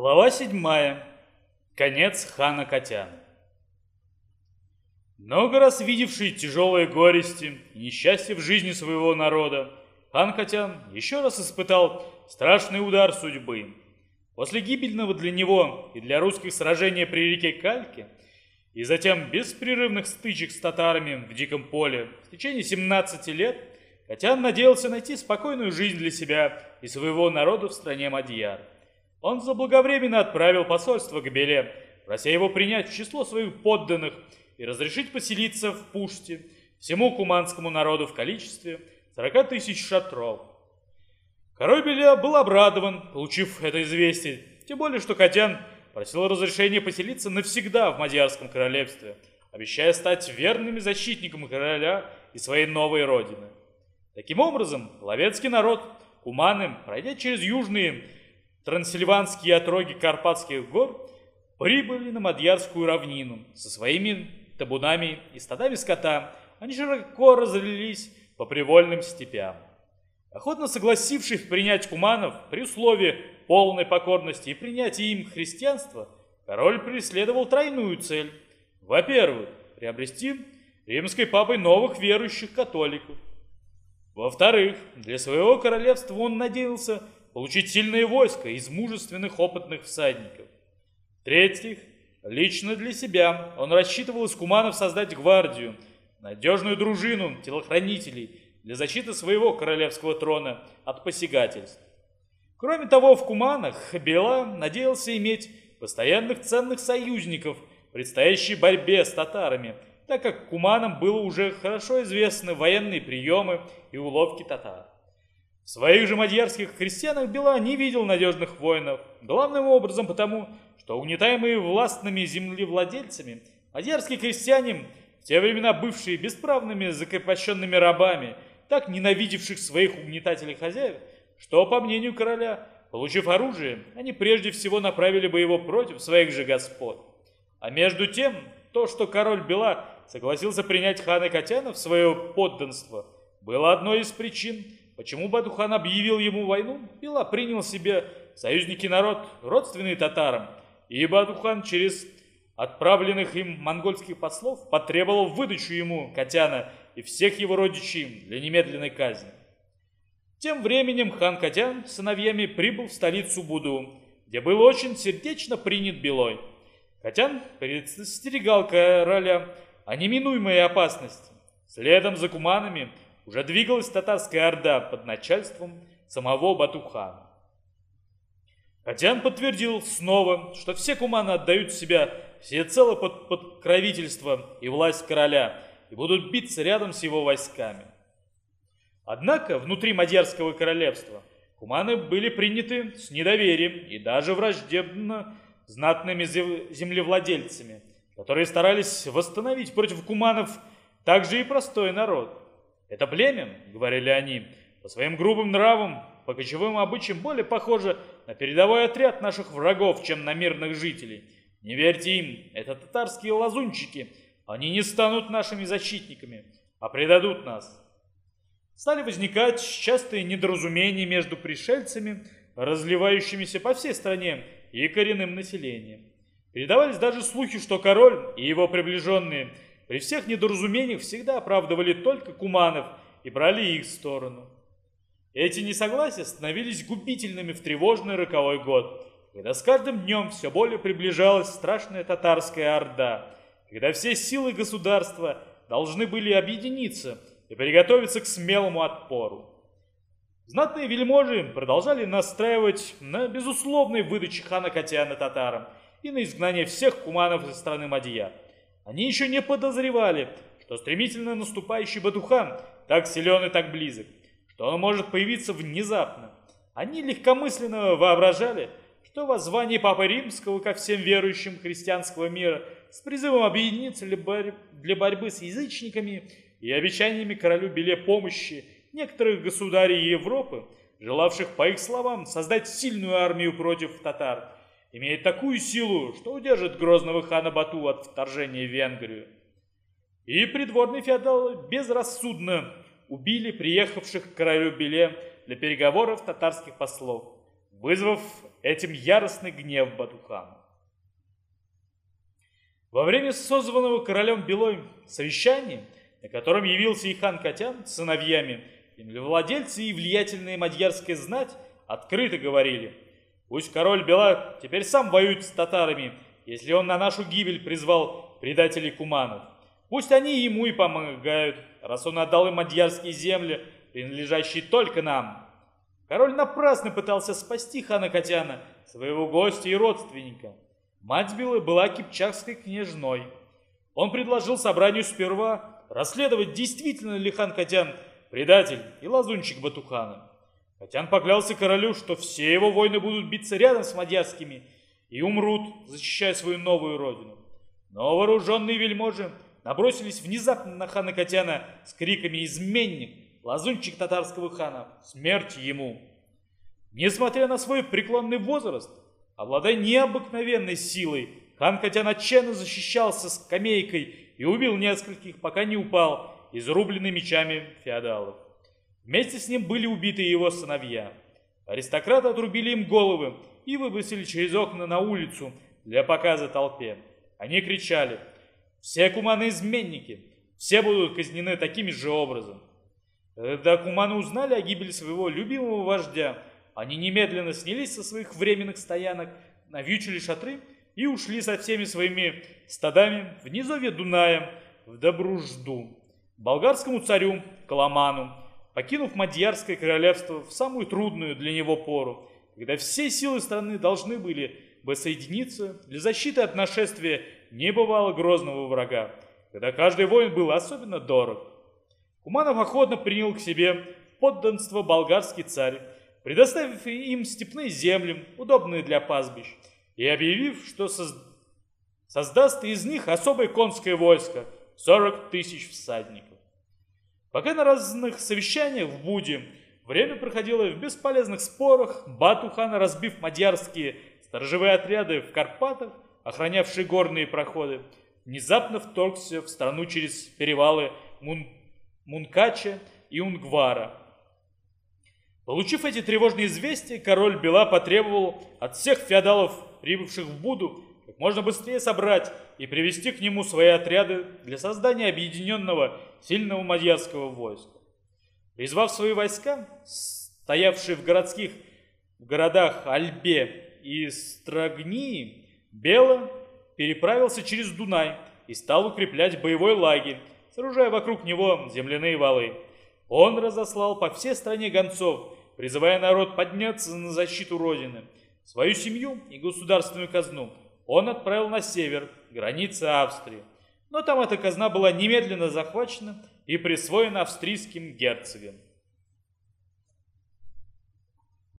Глава седьмая. Конец хана Катяна. Много раз видевший тяжелые горести и несчастья в жизни своего народа, хан Катян еще раз испытал страшный удар судьбы. После гибельного для него и для русских сражения при реке Кальке и затем беспрерывных стычек с татарами в Диком поле в течение 17 лет Катян надеялся найти спокойную жизнь для себя и своего народа в стране Мадьяр. Он заблаговременно отправил посольство к Беле, прося его принять в число своих подданных и разрешить поселиться в Пуште всему куманскому народу в количестве 40 тысяч шатров. Король Беля был обрадован, получив это известие, тем более, что Катян просил разрешения поселиться навсегда в Мадьярском королевстве, обещая стать верным защитником короля и своей новой родины. Таким образом, ловецкий народ, куманы, пройдя через южные трансильванские отроги Карпатских гор, прибыли на Мадьярскую равнину со своими табунами и стадами скота. Они широко разлились по привольным степям. Охотно согласившись принять куманов при условии полной покорности и принятия им христианства, король преследовал тройную цель. Во-первых, приобрести римской папой новых верующих католиков. Во-вторых, для своего королевства он надеялся получить сильное войско из мужественных опытных всадников. В-третьих, лично для себя он рассчитывал из куманов создать гвардию, надежную дружину телохранителей для защиты своего королевского трона от посягательств. Кроме того, в куманах Бела надеялся иметь постоянных ценных союзников в предстоящей борьбе с татарами, так как куманам было уже хорошо известны военные приемы и уловки татар. В своих же мадьярских крестьянах Бела не видел надежных воинов, главным образом потому, что угнетаемые властными землевладельцами, мадьярские крестьяне, в те времена бывшие бесправными закрепощенными рабами, так ненавидевших своих угнетателей хозяев, что, по мнению короля, получив оружие, они прежде всего направили бы его против своих же господ. А между тем, то, что король Бела согласился принять хана Катяна в свое подданство, было одной из причин, Почему Батухан объявил ему войну? Пила принял себе союзники народ, родственный татарам, и Батухан через отправленных им монгольских послов потребовал выдачу ему Катяна и всех его родичей для немедленной казни. Тем временем хан Катян с сыновьями прибыл в столицу Буду, где был очень сердечно принят Белой. Катян предостерегал короля о неминуемой опасности. Следом за куманами – уже двигалась татарская орда под начальством самого Батухана. Катян подтвердил снова, что все куманы отдают себя всецело под покровительство и власть короля и будут биться рядом с его войсками. Однако внутри Мадьярского королевства куманы были приняты с недоверием и даже враждебно знатными землевладельцами, которые старались восстановить против куманов также и простой народ. Это племя, говорили они, по своим грубым нравам, по кочевым обычаям более похоже на передовой отряд наших врагов, чем на мирных жителей. Не верьте им, это татарские лазунчики. Они не станут нашими защитниками, а предадут нас. Стали возникать частые недоразумения между пришельцами, разливающимися по всей стране, и коренным населением. Передавались даже слухи, что король и его приближенные – при всех недоразумениях всегда оправдывали только куманов и брали их сторону. Эти несогласия становились губительными в тревожный роковой год, когда с каждым днем все более приближалась страшная татарская орда, когда все силы государства должны были объединиться и приготовиться к смелому отпору. Знатные вельможи продолжали настраивать на безусловной выдаче хана Катяна татарам и на изгнание всех куманов из страны Мадья. Они еще не подозревали, что стремительно наступающий Батухан так силен и так близок, что он может появиться внезапно. Они легкомысленно воображали, что воззвание Папы Римского ко всем верующим христианского мира с призывом объединиться для борьбы с язычниками и обещаниями королю Беле помощи некоторых государей Европы, желавших, по их словам, создать сильную армию против татар, имеет такую силу, что удержит грозного хана Бату от вторжения в Венгрию. И придворные феодалы безрассудно убили приехавших к королю Беле для переговоров татарских послов, вызвав этим яростный гнев Батухана. Во время созванного королем Белой совещания, на котором явился и хан Катян с сыновьями, землевладельцы и влиятельная мадьярская знать открыто говорили, пусть король Бела теперь сам воюет с татарами, если он на нашу гибель призвал предателей куманов. Пусть они ему и помогают, раз он отдал им мадьярские земли, принадлежащие только нам. Король напрасно пытался спасти хана Катяна, своего гостя и родственника. Мать Белы была кипчакской княжной. Он предложил собранию сперва расследовать, действительно ли хан Катян предатель и лазунчик Батухана. Катян поклялся королю, что все его воины будут биться рядом с мадьярскими и умрут, защищая свою новую родину. Но вооруженные вельможи набросились внезапно на хана Катяна с криками «Изменник! Лазунчик татарского хана! Смерть ему!» Несмотря на свой преклонный возраст, обладая необыкновенной силой, хан Катян отчаянно защищался скамейкой и убил нескольких, пока не упал, изрубленный мечами феодалов. Вместе с ним были убиты его сыновья. Аристократы отрубили им головы и выбросили через окна на улицу для показа толпе. Они кричали – все куманы изменники, все будут казнены таким же образом. Когда куманы узнали о гибели своего любимого вождя, они немедленно снялись со своих временных стоянок, навьючили шатры и ушли со всеми своими стадами в низовье Дуная, в Добружду, болгарскому царю Коломану, покинув Мадьярское королевство в самую трудную для него пору, когда все силы страны должны были бы соединиться для защиты от нашествия не бывало грозного врага, когда каждый воин был особенно дорог. Куманов охотно принял к себе подданство болгарский царь, предоставив им степные земли, удобные для пастбищ, и объявив, что соз... создаст из них особое конское войско, 40 тысяч всадников. Пока на разных совещаниях в Буде время проходило в бесполезных спорах, Батухан, разбив мадьярские сторожевые отряды в Карпатах, охранявший горные проходы, внезапно вторгся в страну через перевалы Мун... Мункача и Унгвара. Получив эти тревожные известия, король Бела потребовал от всех феодалов, прибывших в Буду, как можно быстрее собрать и привести к нему свои отряды для создания объединенного сильного мадьярского войска. Призвав свои войска, стоявшие в городских в городах Альбе и Строгнии, Бело переправился через Дунай и стал укреплять боевой лагерь, сооружая вокруг него земляные валы. Он разослал по всей стране гонцов, призывая народ подняться на защиту Родины. Свою семью и государственную казну он отправил на север, границы Австрии. Но там эта казна была немедленно захвачена и присвоена австрийским герцогам.